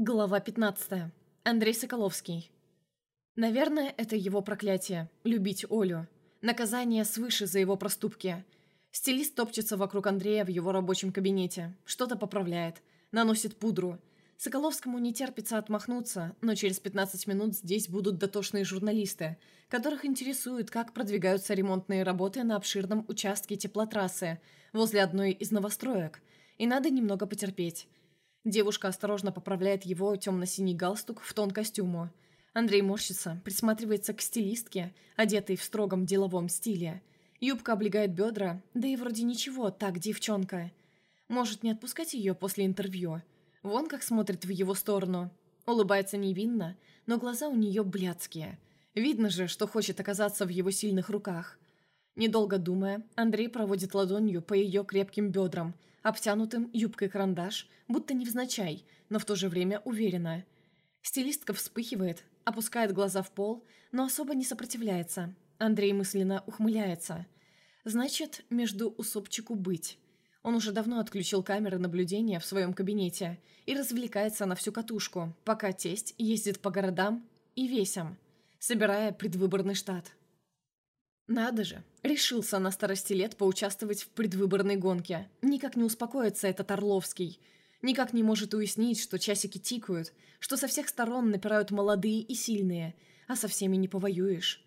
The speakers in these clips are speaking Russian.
Глава 15. Андрей Соколовский. Наверное, это его проклятие – любить Олю. Наказание свыше за его проступки. Стилист топчется вокруг Андрея в его рабочем кабинете. Что-то поправляет. Наносит пудру. Соколовскому не терпится отмахнуться, но через 15 минут здесь будут дотошные журналисты, которых интересует, как продвигаются ремонтные работы на обширном участке теплотрассы возле одной из новостроек. И надо немного потерпеть. Девушка осторожно поправляет его темно-синий галстук в тон костюму. Андрей морщится, присматривается к стилистке, одетой в строгом деловом стиле. Юбка облегает бедра, да и вроде ничего, так девчонка. Может, не отпускать ее после интервью? Вон как смотрит в его сторону. Улыбается невинно, но глаза у нее блядские. Видно же, что хочет оказаться в его сильных руках. Недолго думая, Андрей проводит ладонью по ее крепким бедрам – обтянутым юбкой-карандаш, будто невзначай, но в то же время уверенно. Стилистка вспыхивает, опускает глаза в пол, но особо не сопротивляется. Андрей мысленно ухмыляется. Значит, между усопчику быть. Он уже давно отключил камеры наблюдения в своем кабинете и развлекается на всю катушку, пока тесть ездит по городам и весям, собирая предвыборный штат. Надо же, решился на старости лет поучаствовать в предвыборной гонке. Никак не успокоится этот Орловский. Никак не может уяснить, что часики тикают, что со всех сторон напирают молодые и сильные, а со всеми не повоюешь.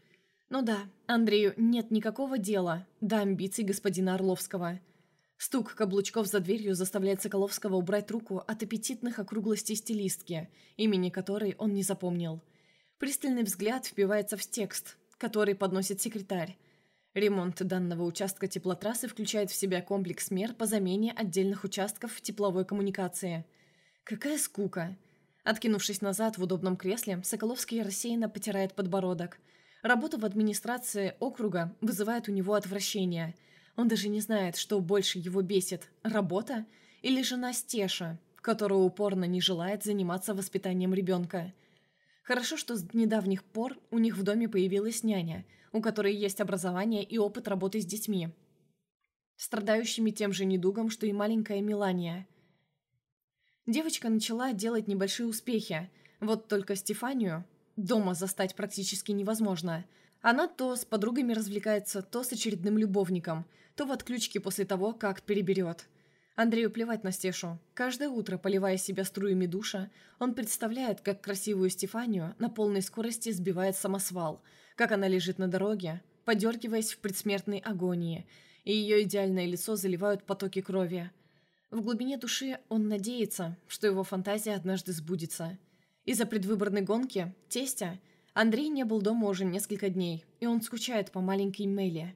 Ну да, Андрею нет никакого дела до амбиций господина Орловского. Стук каблучков за дверью заставляет Соколовского убрать руку от аппетитных округлостей стилистки, имени которой он не запомнил. Пристальный взгляд впивается в текст, который подносит секретарь. Ремонт данного участка теплотрассы включает в себя комплекс мер по замене отдельных участков тепловой коммуникации. Какая скука! Откинувшись назад в удобном кресле, Соколовский рассеянно потирает подбородок. Работа в администрации округа вызывает у него отвращение. Он даже не знает, что больше его бесит – работа или жена Стеша, которая упорно не желает заниматься воспитанием ребенка – Хорошо, что с недавних пор у них в доме появилась няня, у которой есть образование и опыт работы с детьми, страдающими тем же недугом, что и маленькая Мелания. Девочка начала делать небольшие успехи, вот только Стефанию дома застать практически невозможно. Она то с подругами развлекается, то с очередным любовником, то в отключке после того, как переберет – Андрею плевать на Стешу. Каждое утро, поливая себя струями душа, он представляет, как красивую Стефанию на полной скорости сбивает самосвал, как она лежит на дороге, подергиваясь в предсмертной агонии, и ее идеальное лицо заливают потоки крови. В глубине души он надеется, что его фантазия однажды сбудется. Из-за предвыборной гонки, тестя, Андрей не был дома уже несколько дней, и он скучает по маленькой Меле.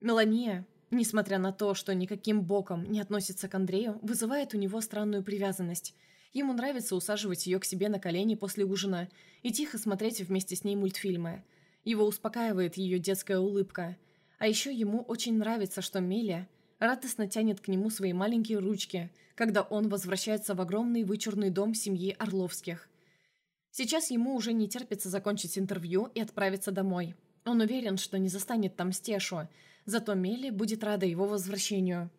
Мелания, Несмотря на то, что никаким боком не относится к Андрею, вызывает у него странную привязанность. Ему нравится усаживать ее к себе на колени после ужина и тихо смотреть вместе с ней мультфильмы. Его успокаивает ее детская улыбка. А еще ему очень нравится, что Меля радостно тянет к нему свои маленькие ручки, когда он возвращается в огромный вычурный дом семьи Орловских. Сейчас ему уже не терпится закончить интервью и отправиться домой. Он уверен, что не застанет там Стешу, Зато Мелли будет рада его возвращению.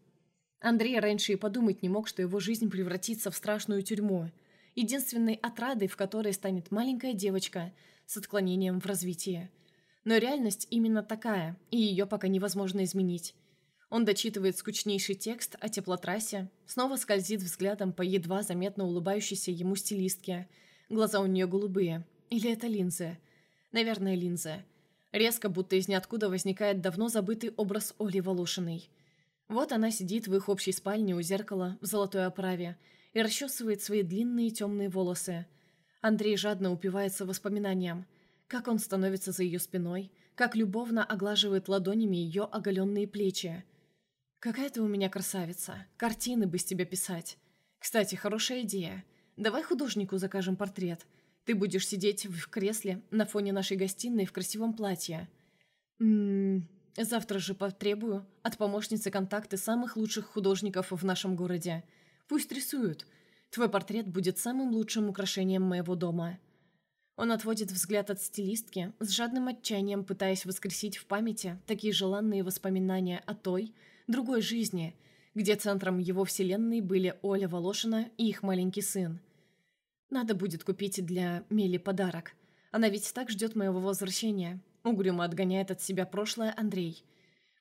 Андрей раньше и подумать не мог, что его жизнь превратится в страшную тюрьму, единственной отрадой в которой станет маленькая девочка с отклонением в развитии. Но реальность именно такая, и ее пока невозможно изменить. Он дочитывает скучнейший текст о теплотрассе, снова скользит взглядом по едва заметно улыбающейся ему стилистке. Глаза у нее голубые. Или это линзы? Наверное, линзы. Резко, будто из ниоткуда, возникает давно забытый образ Оли Волошиной. Вот она сидит в их общей спальне у зеркала в золотой оправе и расчесывает свои длинные темные волосы. Андрей жадно упивается воспоминанием. Как он становится за ее спиной, как любовно оглаживает ладонями ее оголенные плечи. «Какая ты у меня красавица! Картины бы с тебя писать! Кстати, хорошая идея. Давай художнику закажем портрет. Ты будешь сидеть в кресле на фоне нашей гостиной в красивом платье. Ммм, завтра же потребую от помощницы контакты самых лучших художников в нашем городе. Пусть рисуют. Твой портрет будет самым лучшим украшением моего дома». Он отводит взгляд от стилистки, с жадным отчаянием пытаясь воскресить в памяти такие желанные воспоминания о той, другой жизни, где центром его вселенной были Оля Волошина и их маленький сын. Надо будет купить для Мели подарок. Она ведь так ждет моего возвращения. Угрюмо отгоняет от себя прошлое Андрей.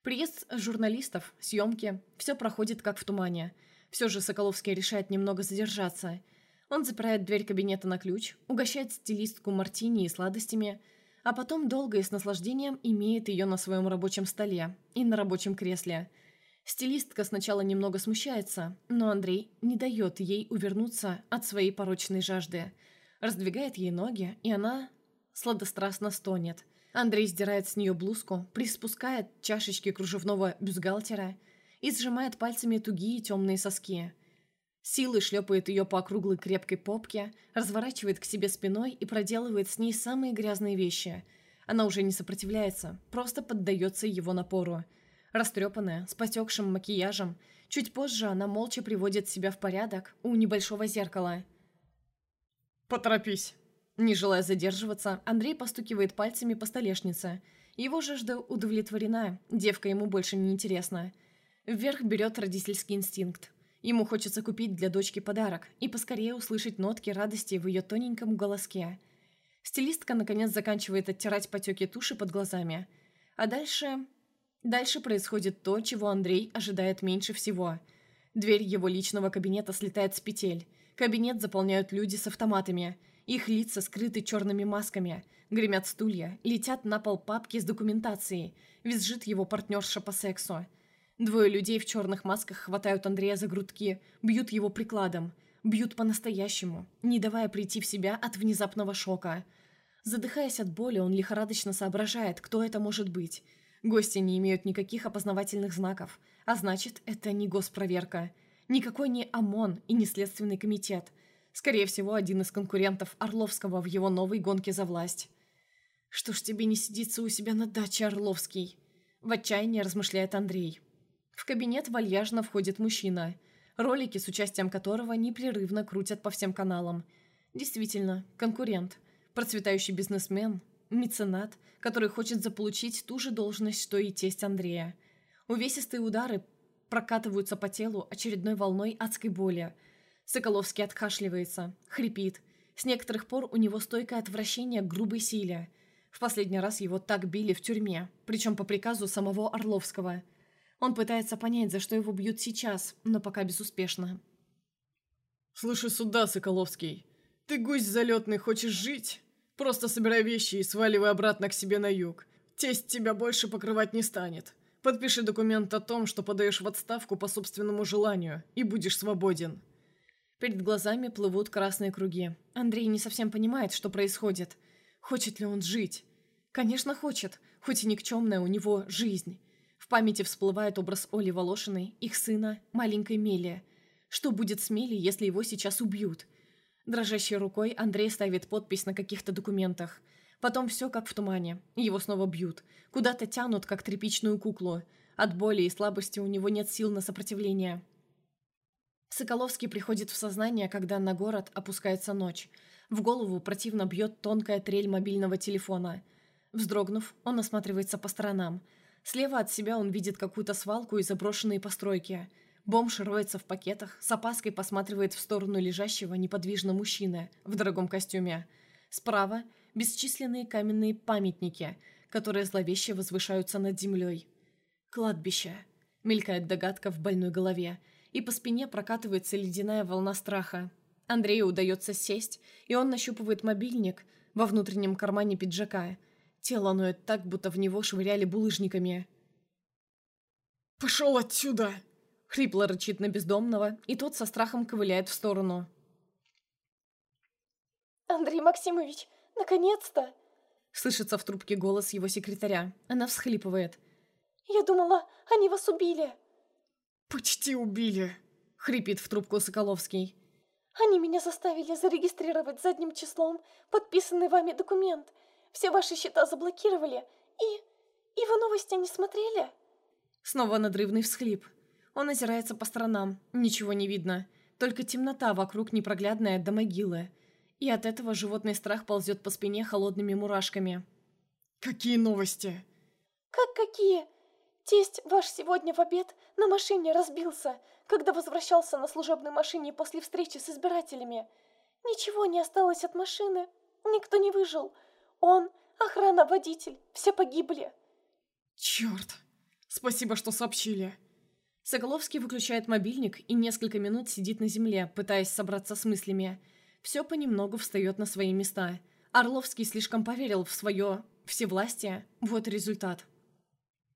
Приезд журналистов, съемки, все проходит как в тумане. Все же Соколовский решает немного задержаться. Он запирает дверь кабинета на ключ, угощает стилистку мартини и сладостями, а потом долго и с наслаждением имеет ее на своем рабочем столе и на рабочем кресле. Стилистка сначала немного смущается, но Андрей не дает ей увернуться от своей порочной жажды. Раздвигает ей ноги, и она сладострастно стонет – Андрей сдирает с нее блузку, приспускает чашечки кружевного бюстгальтера и сжимает пальцами тугие темные соски. Силой шлепает ее по округлой крепкой попке, разворачивает к себе спиной и проделывает с ней самые грязные вещи. Она уже не сопротивляется, просто поддается его напору. Растрепанная, с потекшим макияжем, чуть позже она молча приводит себя в порядок у небольшого зеркала. «Поторопись!» Не желая задерживаться, Андрей постукивает пальцами по столешнице. Его жажда удовлетворена, девка ему больше не интересна. Вверх берет родительский инстинкт. Ему хочется купить для дочки подарок и поскорее услышать нотки радости в ее тоненьком голоске. Стилистка, наконец, заканчивает оттирать потеки туши под глазами. А дальше... Дальше происходит то, чего Андрей ожидает меньше всего. Дверь его личного кабинета слетает с петель. Кабинет заполняют люди с автоматами – их лица скрыты черными масками. Гремят стулья, летят на пол папки с документацией. Визжит его партнерша по сексу. Двое людей в черных масках хватают Андрея за грудки, бьют его прикладом. Бьют по-настоящему, не давая прийти в себя от внезапного шока. Задыхаясь от боли, он лихорадочно соображает, кто это может быть. Гости не имеют никаких опознавательных знаков, а значит, это не госпроверка. Никакой не ОМОН и не Следственный комитет – Скорее всего, один из конкурентов Орловского в его новой гонке за власть. «Что ж тебе не сидится у себя на даче, Орловский?» В отчаянии размышляет Андрей. В кабинет вальяжно входит мужчина, ролики с участием которого непрерывно крутят по всем каналам. Действительно, конкурент, процветающий бизнесмен, меценат, который хочет заполучить ту же должность, что и тесть Андрея. Увесистые удары прокатываются по телу очередной волной адской боли – Соколовский откашливается, хрипит. С некоторых пор у него стойкое отвращение к грубой силе. В последний раз его так били в тюрьме, причем по приказу самого Орловского. Он пытается понять, за что его бьют сейчас, но пока безуспешно. «Слушай сюда, Соколовский. Ты гусь залетный, хочешь жить? Просто собирай вещи и сваливай обратно к себе на юг. Тесть тебя больше покрывать не станет. Подпиши документ о том, что подаешь в отставку по собственному желанию, и будешь свободен». Перед глазами плывут красные круги. Андрей не совсем понимает, что происходит. Хочет ли он жить? Конечно, хочет, хоть и никчемная у него жизнь. В памяти всплывает образ Оли Волошиной, их сына, маленькой Мели. Что будет с Мели, если его сейчас убьют? Дрожащей рукой Андрей ставит подпись на каких-то документах. Потом все как в тумане. Его снова бьют. Куда-то тянут, как тряпичную куклу. От боли и слабости у него нет сил на сопротивление. Соколовский приходит в сознание, когда на город опускается ночь. В голову противно бьет тонкая трель мобильного телефона. Вздрогнув, он осматривается по сторонам. Слева от себя он видит какую-то свалку и заброшенные постройки. Бомж роется в пакетах, с опаской посматривает в сторону лежащего неподвижно мужчины в дорогом костюме. Справа – бесчисленные каменные памятники, которые зловеще возвышаются над землей. «Кладбище», – мелькает догадка в больной голове – и по спине прокатывается ледяная волна страха. Андрею удается сесть, и он нащупывает мобильник во внутреннем кармане пиджака. Тело ноет так, будто в него швыряли булыжниками. «Пошел отсюда!» Хрипло рычит на бездомного, и тот со страхом ковыляет в сторону. «Андрей Максимович, наконец-то!» Слышится в трубке голос его секретаря. Она всхлипывает. «Я думала, они вас убили!» «Почти убили!» — хрипит в трубку Соколовский. «Они меня заставили зарегистрировать задним числом подписанный вами документ. Все ваши счета заблокировали. И... и вы новости не смотрели?» Снова надрывный всхлип. Он озирается по сторонам. Ничего не видно. Только темнота вокруг непроглядная до могилы. И от этого животный страх ползет по спине холодными мурашками. «Какие новости?» «Как какие? Тесть ваш сегодня в обед на машине разбился, когда возвращался на служебной машине после встречи с избирателями. Ничего не осталось от машины. Никто не выжил. Он, охрана, водитель, все погибли. Черт! Спасибо, что сообщили. Соколовский выключает мобильник и несколько минут сидит на земле, пытаясь собраться с мыслями. Все понемногу встает на свои места. Орловский слишком поверил в свое всевластие. Вот результат.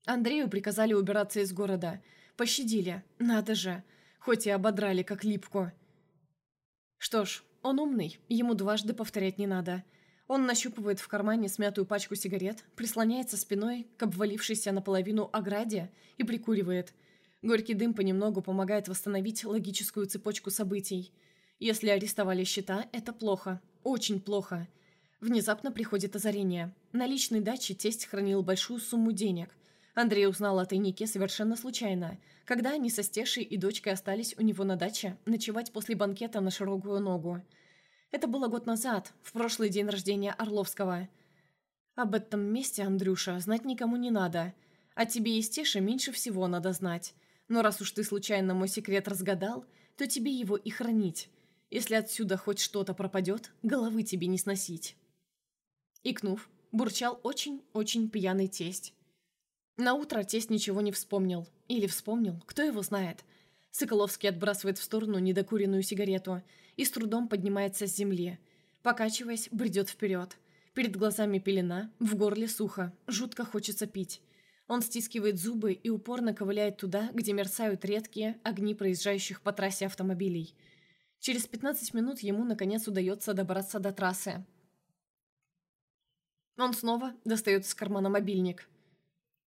Андрею приказали убираться из города. Пощадили. Надо же. Хоть и ободрали, как липку. Что ж, он умный. Ему дважды повторять не надо. Он нащупывает в кармане смятую пачку сигарет, прислоняется спиной к обвалившейся наполовину ограде и прикуривает. Горький дым понемногу помогает восстановить логическую цепочку событий. Если арестовали счета, это плохо. Очень плохо. Внезапно приходит озарение. На личной даче тесть хранил большую сумму денег. Андрей узнал о тайнике совершенно случайно, когда они со Стешей и дочкой остались у него на даче ночевать после банкета на широкую ногу. Это было год назад, в прошлый день рождения Орловского. Об этом месте, Андрюша, знать никому не надо. А тебе и Стеше меньше всего надо знать. Но раз уж ты случайно мой секрет разгадал, то тебе его и хранить. Если отсюда хоть что-то пропадет, головы тебе не сносить. Икнув, бурчал очень-очень пьяный тесть. На утро тесть ничего не вспомнил. Или вспомнил, кто его знает. Соколовский отбрасывает в сторону недокуренную сигарету и с трудом поднимается с земли. Покачиваясь, бредет вперед. Перед глазами пелена, в горле сухо, жутко хочется пить. Он стискивает зубы и упорно ковыляет туда, где мерцают редкие огни проезжающих по трассе автомобилей. Через 15 минут ему, наконец, удается добраться до трассы. Он снова достает из кармана мобильник –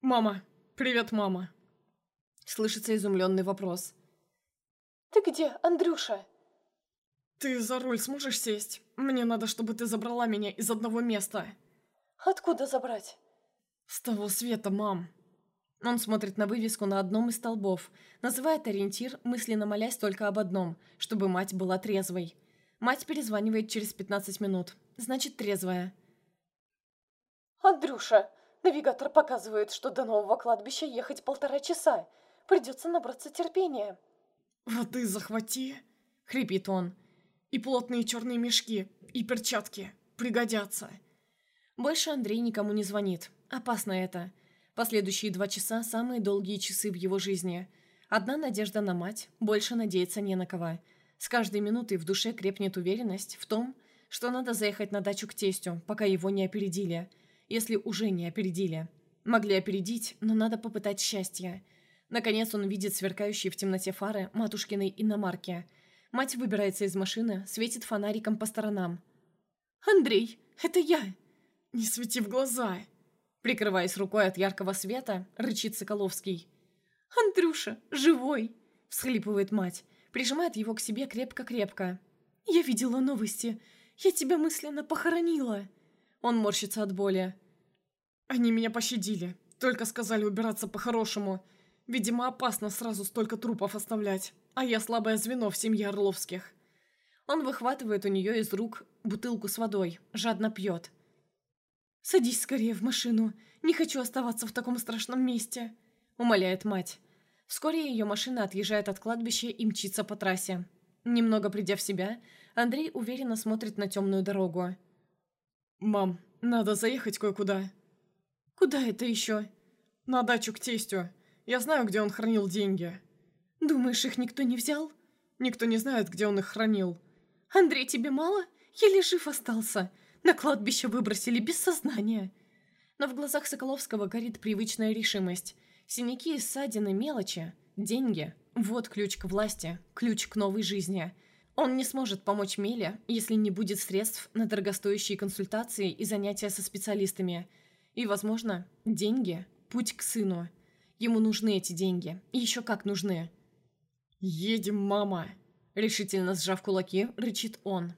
«Мама! Привет, мама!» Слышится изумленный вопрос. «Ты где, Андрюша?» «Ты за руль сможешь сесть? Мне надо, чтобы ты забрала меня из одного места». «Откуда забрать?» «С того света, мам». Он смотрит на вывеску на одном из столбов, называет ориентир, мысленно молясь только об одном, чтобы мать была трезвой. Мать перезванивает через 15 минут, значит трезвая. «Андрюша, Навигатор показывает, что до нового кладбища ехать полтора часа. Придется набраться терпения. «Воды захвати!» — хрипит он. «И плотные черные мешки, и перчатки. Пригодятся!» Больше Андрей никому не звонит. Опасно это. Последующие два часа – самые долгие часы в его жизни. Одна надежда на мать, больше надеяться не на кого. С каждой минутой в душе крепнет уверенность в том, что надо заехать на дачу к тестю, пока его не опередили – если уже не опередили. Могли опередить, но надо попытать счастье. Наконец он видит сверкающие в темноте фары матушкиной иномарки. Мать выбирается из машины, светит фонариком по сторонам. «Андрей, это я!» «Не свети в глаза!» Прикрываясь рукой от яркого света, рычит Соколовский. «Андрюша, живой!» – всхлипывает мать, прижимает его к себе крепко-крепко. «Я видела новости. Я тебя мысленно похоронила!» Он морщится от боли. Они меня пощадили. Только сказали убираться по-хорошему. Видимо, опасно сразу столько трупов оставлять. А я слабое звено в семье Орловских. Он выхватывает у нее из рук бутылку с водой, жадно пьет. «Садись скорее в машину. Не хочу оставаться в таком страшном месте», — умоляет мать. Вскоре ее машина отъезжает от кладбища и мчится по трассе. Немного придя в себя, Андрей уверенно смотрит на темную дорогу. «Мам, надо заехать кое-куда». «Куда это еще?» «На дачу к тестю. Я знаю, где он хранил деньги». «Думаешь, их никто не взял?» «Никто не знает, где он их хранил». «Андрей, тебе мало? Еле жив остался. На кладбище выбросили без сознания». Но в глазах Соколовского горит привычная решимость. Синяки и ссадины мелочи. Деньги. Вот ключ к власти. Ключ к новой жизни. Он не сможет помочь Меле, если не будет средств на дорогостоящие консультации и занятия со специалистами. И, возможно, деньги – путь к сыну. Ему нужны эти деньги. Еще как нужны. «Едем, мама!» Решительно сжав кулаки, рычит он.